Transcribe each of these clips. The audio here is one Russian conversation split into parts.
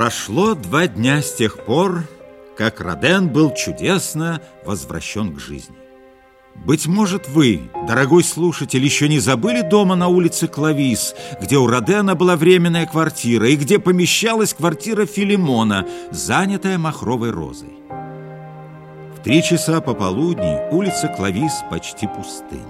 Прошло два дня с тех пор, как Роден был чудесно возвращен к жизни. Быть может, вы, дорогой слушатель, еще не забыли дома на улице Клавис, где у Родена была временная квартира и где помещалась квартира Филимона, занятая махровой розой. В три часа пополудни улица Клавис почти пустынна.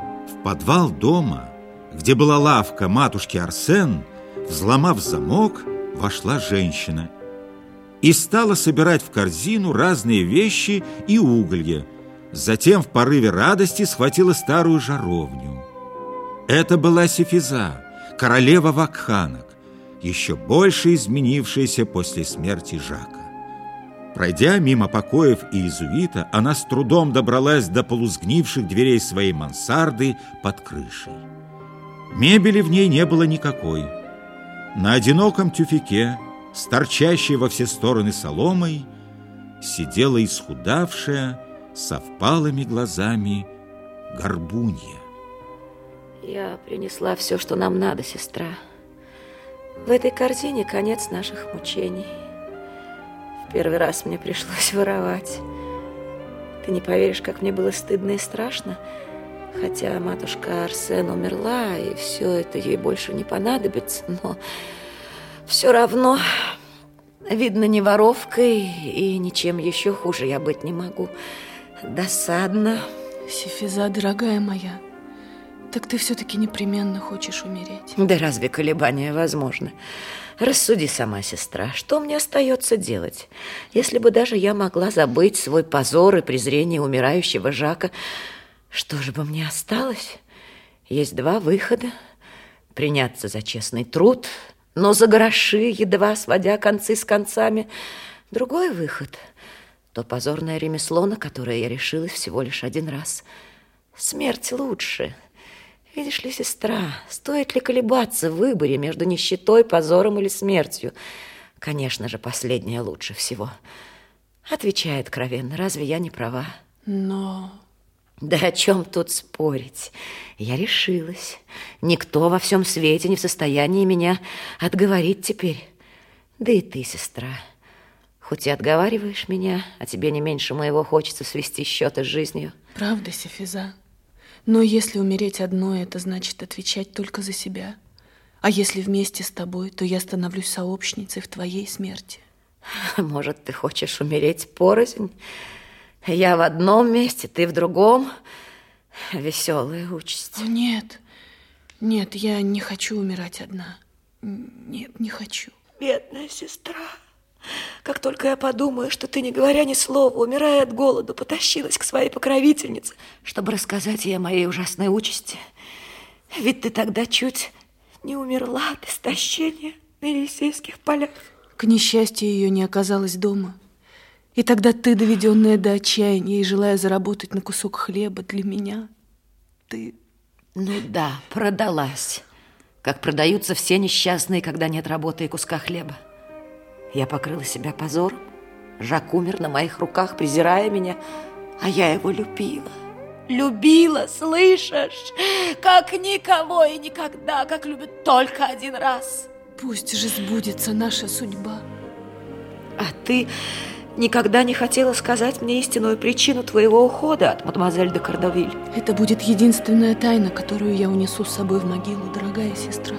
В подвал дома, где была лавка матушки Арсен, взломав замок, вошла женщина и стала собирать в корзину разные вещи и уголья, Затем в порыве радости схватила старую жаровню. Это была Сефиза, королева вакханок, еще больше изменившаяся после смерти Жака. Пройдя мимо покоев и иезуита, она с трудом добралась до полузгнивших дверей своей мансарды под крышей. Мебели в ней не было никакой. На одиноком тюфике, с торчащей во все стороны соломой, сидела исхудавшая, со впалыми глазами горбунья. Я принесла все, что нам надо, сестра. В этой корзине конец наших мучений. В первый раз мне пришлось воровать. Ты не поверишь, как мне было стыдно и страшно. Хотя матушка Арсен умерла, и все это ей больше не понадобится, но все равно, видно, не воровкой и ничем еще хуже я быть не могу. Досадно. Сефиза, дорогая моя, так ты все-таки непременно хочешь умереть. Да разве колебания возможны? Рассуди сама, сестра, что мне остается делать? Если бы даже я могла забыть свой позор и презрение умирающего Жака, что же бы мне осталось? Есть два выхода. Приняться за честный труд, но за гроши, едва сводя концы с концами. Другой выход — то позорное ремесло, на которое я решилась всего лишь один раз. Смерть лучше. Видишь ли, сестра, стоит ли колебаться в выборе между нищетой, позором или смертью? Конечно же, последнее лучше всего. Отвечай откровенно, разве я не права? Но... Да о чем тут спорить? Я решилась. Никто во всем свете не в состоянии меня отговорить теперь. Да и ты, сестра, Хоть и отговариваешь меня, а тебе не меньше моего хочется свести счеты с жизнью. Правда, Сефиза. Но если умереть одной, это значит отвечать только за себя. А если вместе с тобой, то я становлюсь сообщницей в твоей смерти. Может, ты хочешь умереть порознь? Я в одном месте, ты в другом. Веселая участь. Нет, нет, я не хочу умирать одна. Нет, не хочу. Бедная сестра. Как только я подумаю, что ты, не говоря ни слова, умирая от голода, потащилась к своей покровительнице, чтобы рассказать ей о моей ужасной участи. Ведь ты тогда чуть не умерла от истощения на Елисейских полях. К несчастью, ее не оказалось дома. И тогда ты, доведенная до отчаяния и желая заработать на кусок хлеба для меня, ты... Ну да, продалась. Как продаются все несчастные, когда нет работы и куска хлеба. Я покрыла себя позором. Жак умер на моих руках, презирая меня, а я его любила. Любила, слышишь? Как никого и никогда, как любят только один раз. Пусть же сбудется наша судьба. А ты никогда не хотела сказать мне истинную причину твоего ухода от мадемуазель де Кардавиль? Это будет единственная тайна, которую я унесу с собой в могилу, дорогая сестра.